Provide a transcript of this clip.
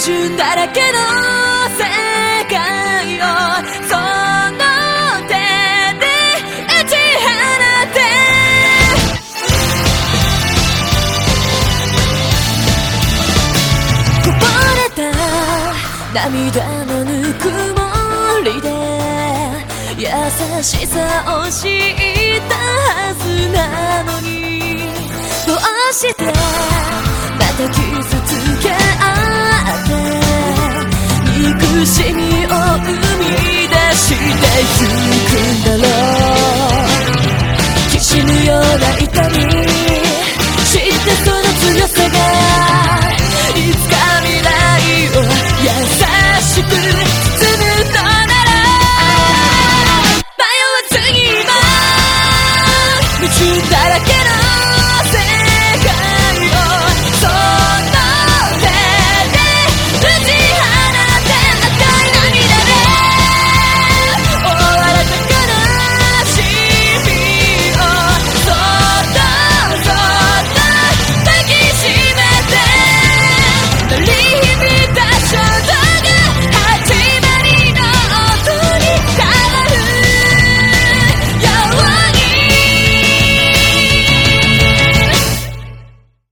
準だらけの世界をその手で打ち放って。こぼれた涙のぬくもりで優しさを知ったはずなのに。どうしてまた傷つけしみを生み出してゆくんだろう。きしむような痛み知ったその強さがいつか未来を優しく包むならだらけの